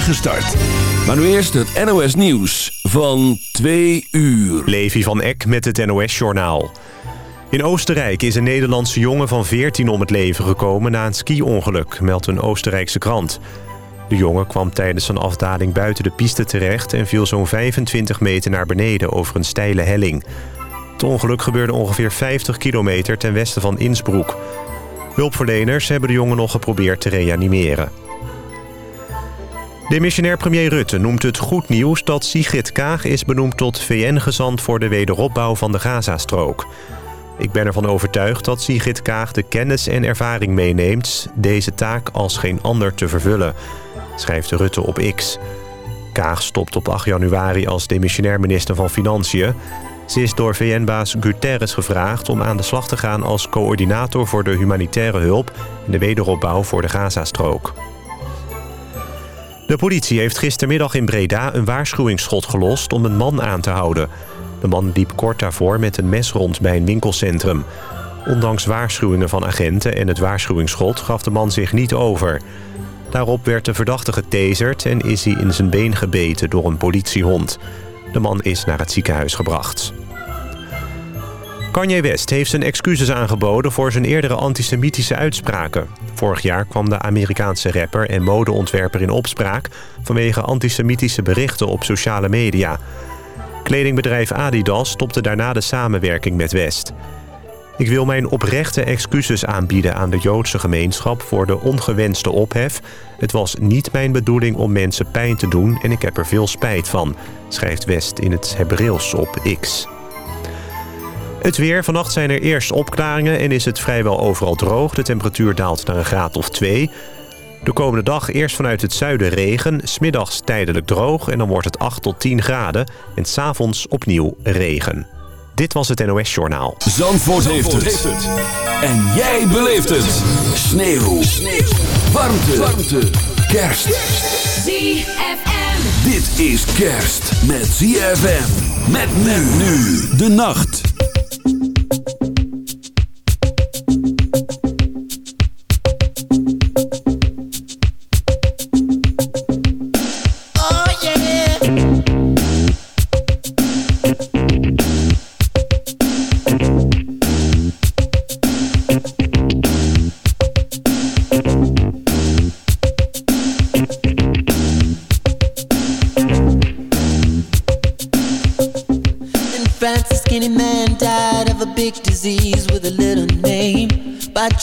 start. Maar nu eerst het NOS Nieuws van 2 uur. Levi van Eck met het NOS Journaal. In Oostenrijk is een Nederlandse jongen van 14 om het leven gekomen... na een ski-ongeluk, meldt een Oostenrijkse krant. De jongen kwam tijdens een afdaling buiten de piste terecht... en viel zo'n 25 meter naar beneden over een steile helling. Het ongeluk gebeurde ongeveer 50 kilometer ten westen van Innsbruck. Hulpverleners hebben de jongen nog geprobeerd te reanimeren. Demissionair premier Rutte noemt het goed nieuws dat Sigrid Kaag is benoemd tot VN-gezant voor de wederopbouw van de Gazastrook. Ik ben ervan overtuigd dat Sigrid Kaag de kennis en ervaring meeneemt deze taak als geen ander te vervullen, schrijft Rutte op X. Kaag stopt op 8 januari als demissionair minister van Financiën. Ze is door VN-baas Guterres gevraagd om aan de slag te gaan als coördinator voor de humanitaire hulp en de wederopbouw voor de Gazastrook. De politie heeft gistermiddag in Breda een waarschuwingsschot gelost om een man aan te houden. De man liep kort daarvoor met een mes rond bij een winkelcentrum. Ondanks waarschuwingen van agenten en het waarschuwingsschot gaf de man zich niet over. Daarop werd de verdachte getaserd en is hij in zijn been gebeten door een politiehond. De man is naar het ziekenhuis gebracht. Kanye West heeft zijn excuses aangeboden voor zijn eerdere antisemitische uitspraken. Vorig jaar kwam de Amerikaanse rapper en modeontwerper in opspraak... vanwege antisemitische berichten op sociale media. Kledingbedrijf Adidas stopte daarna de samenwerking met West. Ik wil mijn oprechte excuses aanbieden aan de Joodse gemeenschap... voor de ongewenste ophef. Het was niet mijn bedoeling om mensen pijn te doen en ik heb er veel spijt van... schrijft West in het Hebreeuws op X. Het weer. Vannacht zijn er eerst opklaringen en is het vrijwel overal droog. De temperatuur daalt naar een graad of 2. De komende dag eerst vanuit het zuiden regen. Smiddags tijdelijk droog en dan wordt het 8 tot 10 graden. En s'avonds opnieuw regen. Dit was het NOS Journaal. Zandvoort, heeft, het. En jij beleeft het. Sneeuw. Sneeuw. Warmte. Warmte. Kerst. ZFM. Dit is kerst met ZFM. Met men nu de nacht.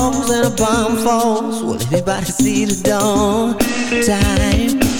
And a bomb falls, will everybody see the dawn? Time.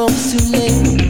folks who live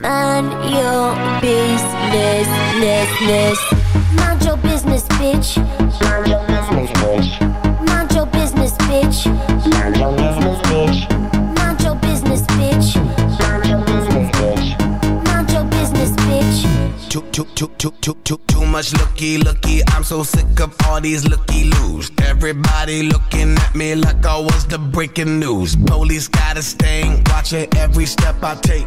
Mind your business, ness, ness. Mind your business, bitch. Mind your business, bitch. Mind your business, bitch. Mind your business, bitch. Mind your business, bitch. Mind your business, bitch. Mind your business, bitch. Too, too, too, too, too, too, too much looky, looky. I'm so sick of all these looky loos. Everybody looking at me like I was the breaking news. Police got a stain, watching every step I take.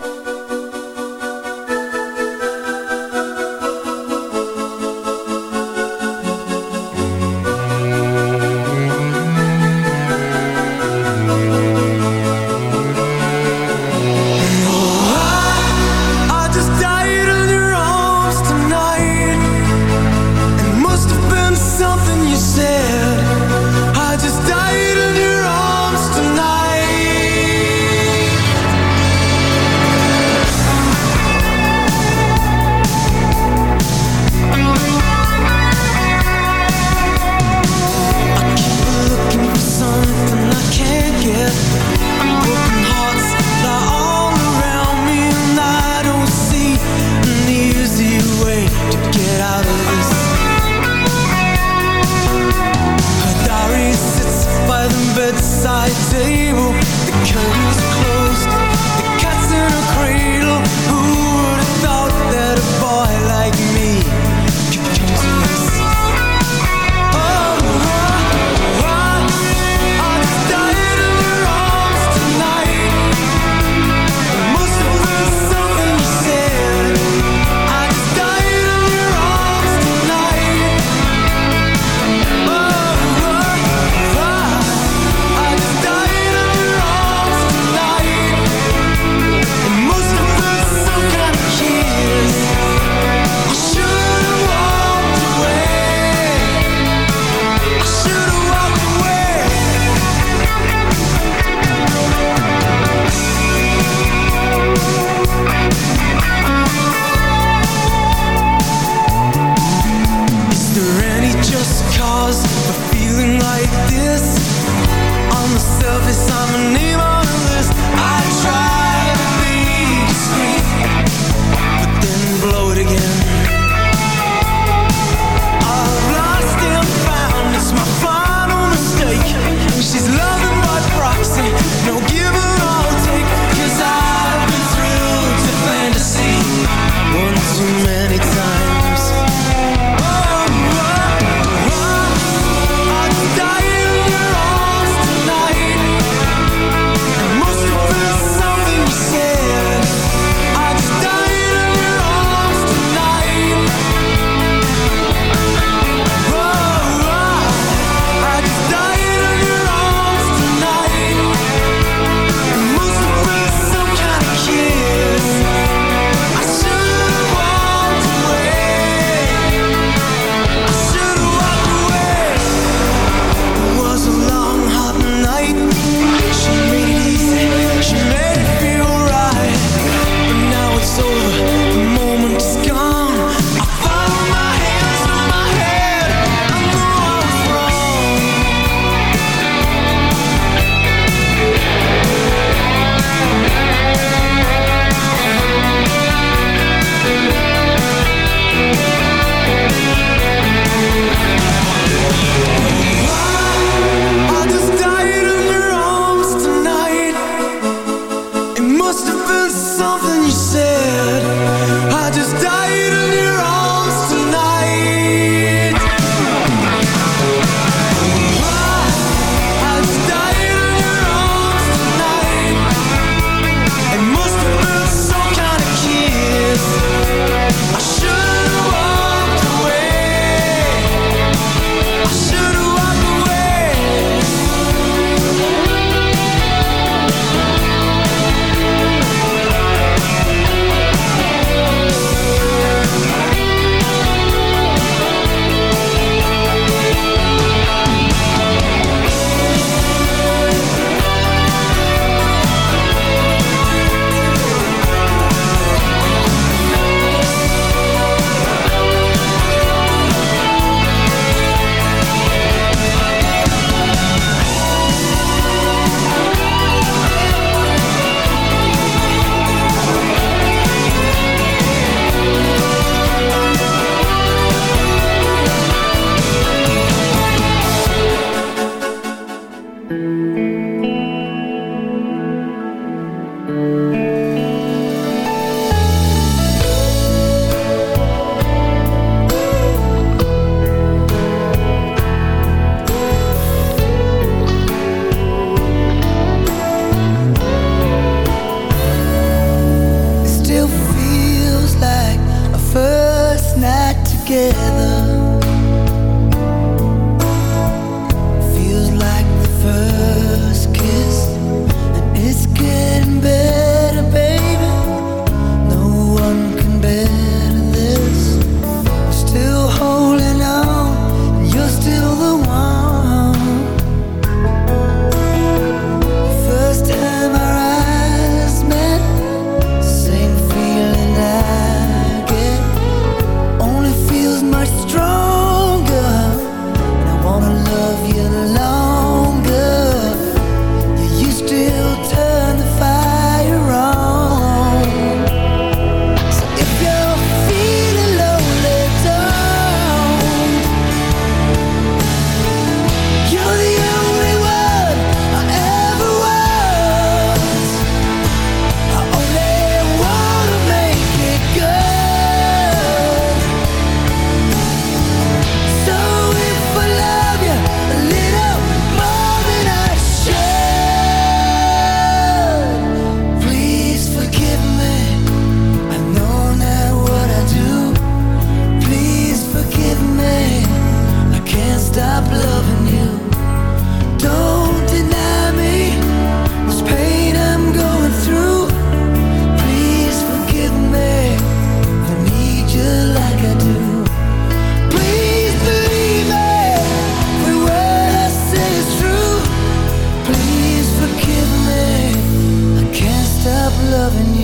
loving you.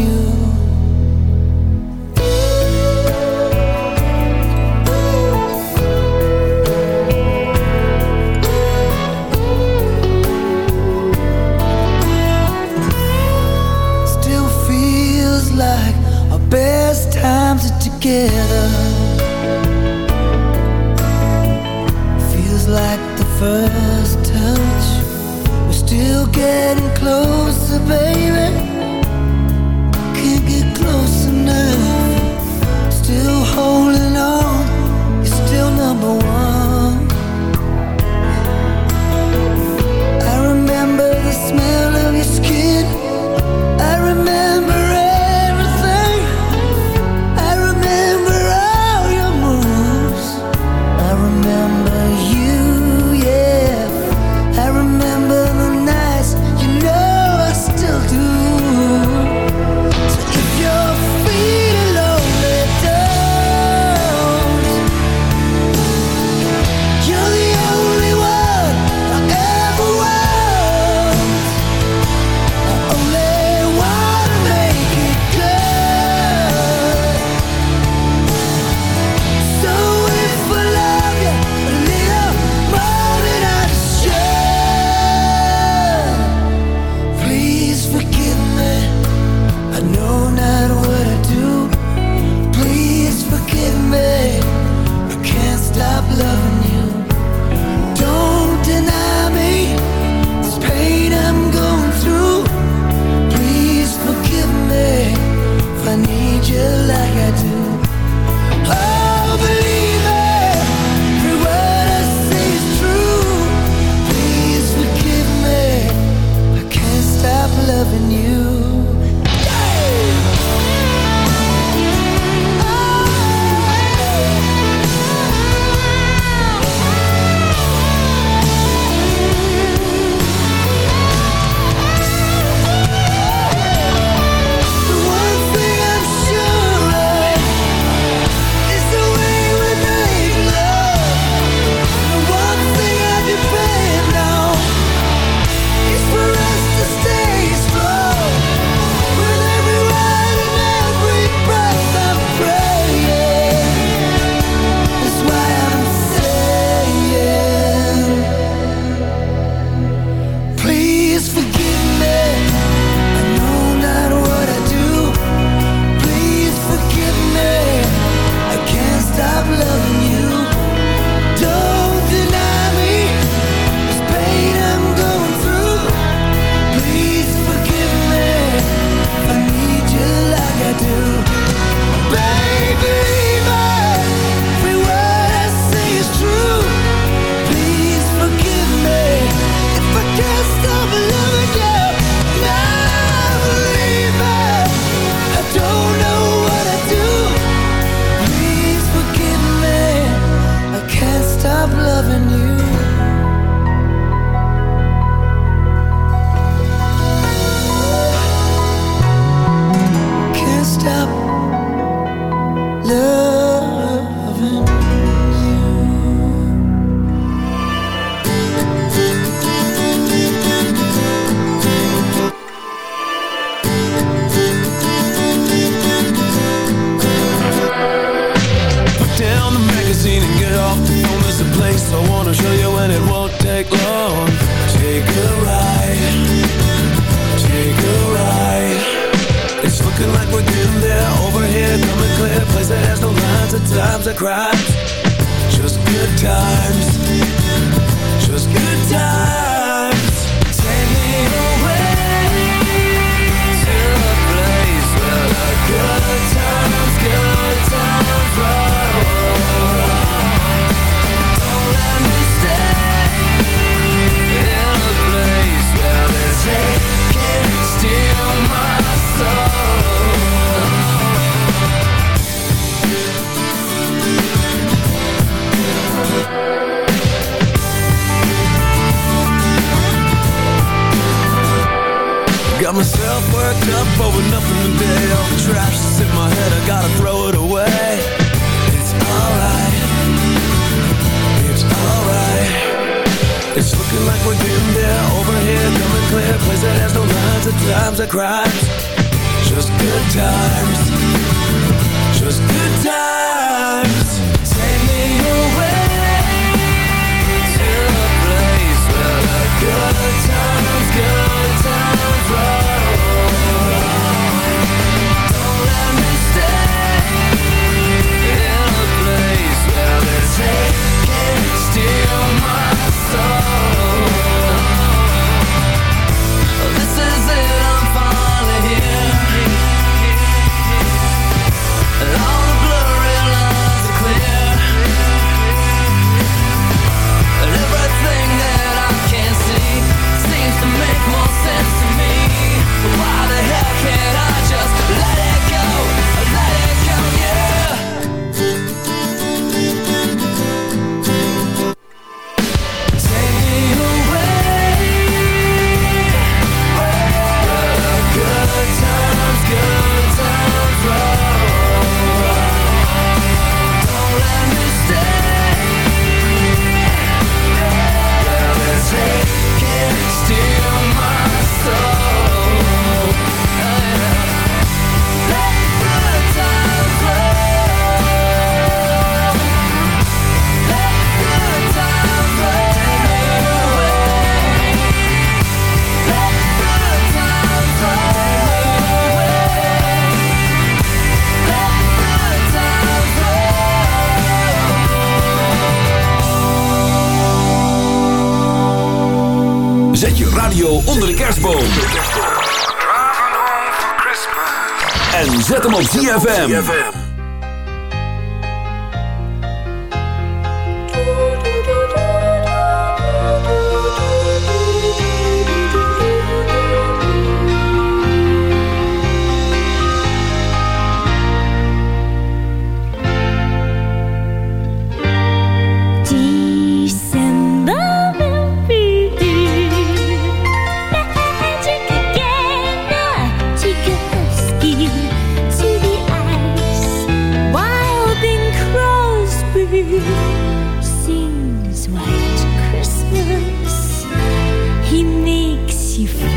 Makes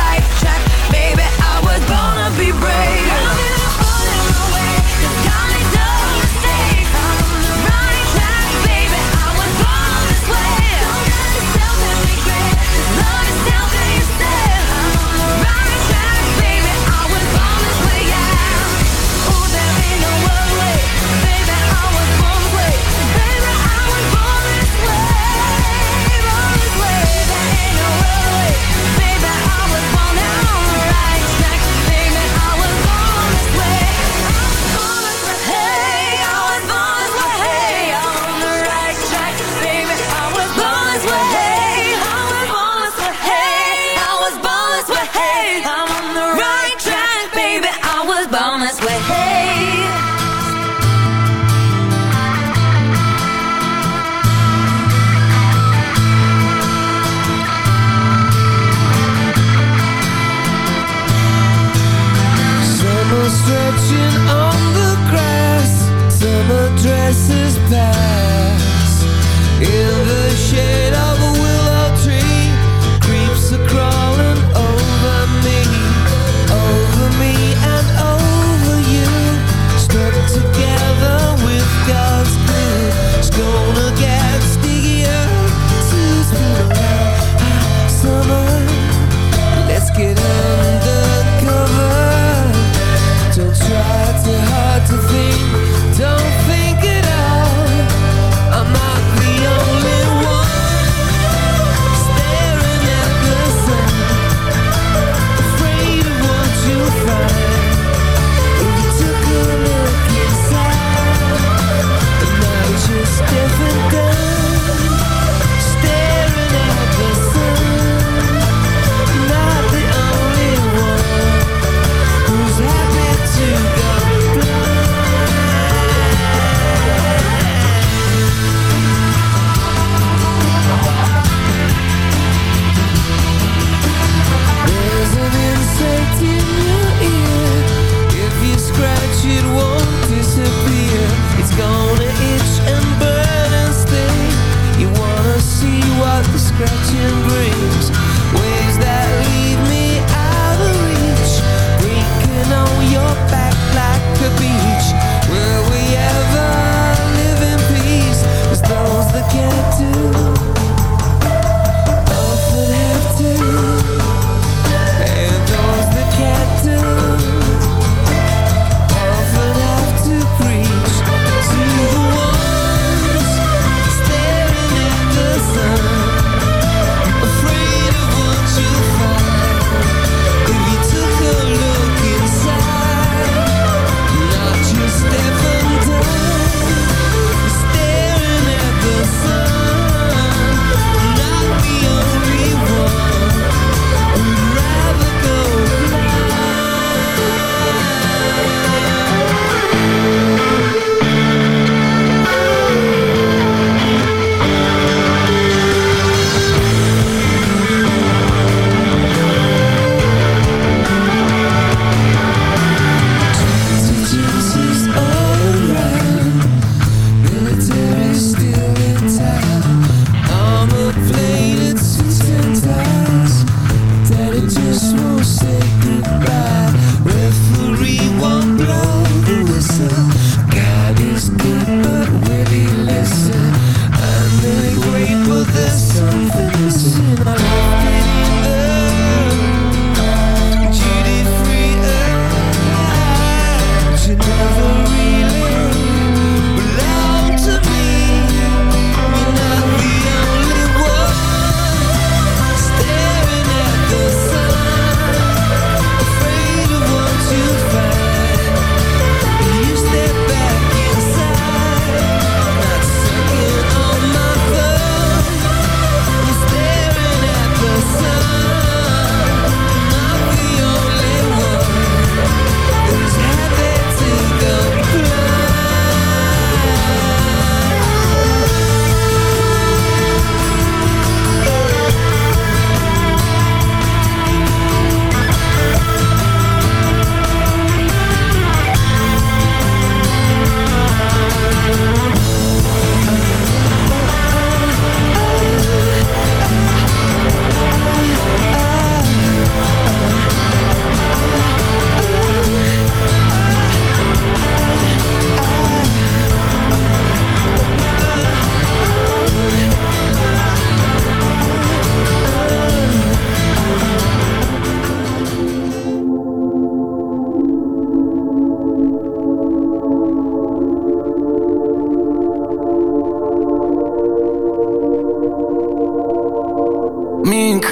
gonna be brave.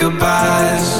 Goodbyes.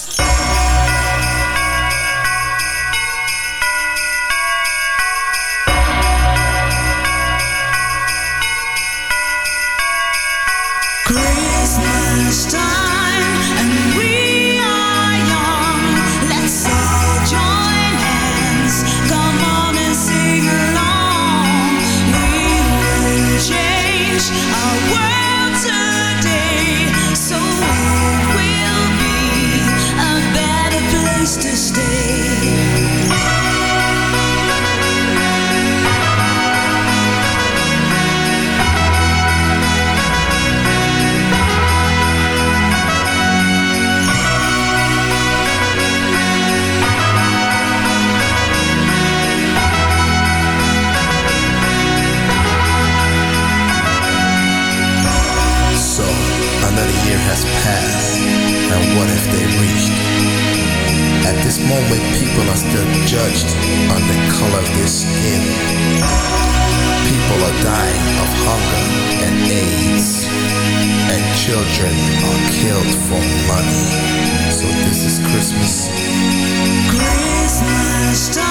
Children are killed for money. So this is Christmas. Christmas time